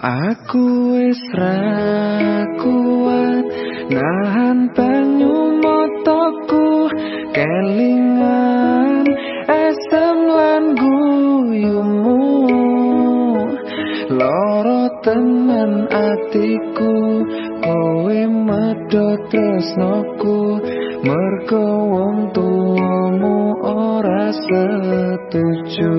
Aku wis ra kuat nahan banyu motoku kelingan esem lan guyumu loro tenan atiku kowe medot tresnoku mergo wong tuamu ora setuju.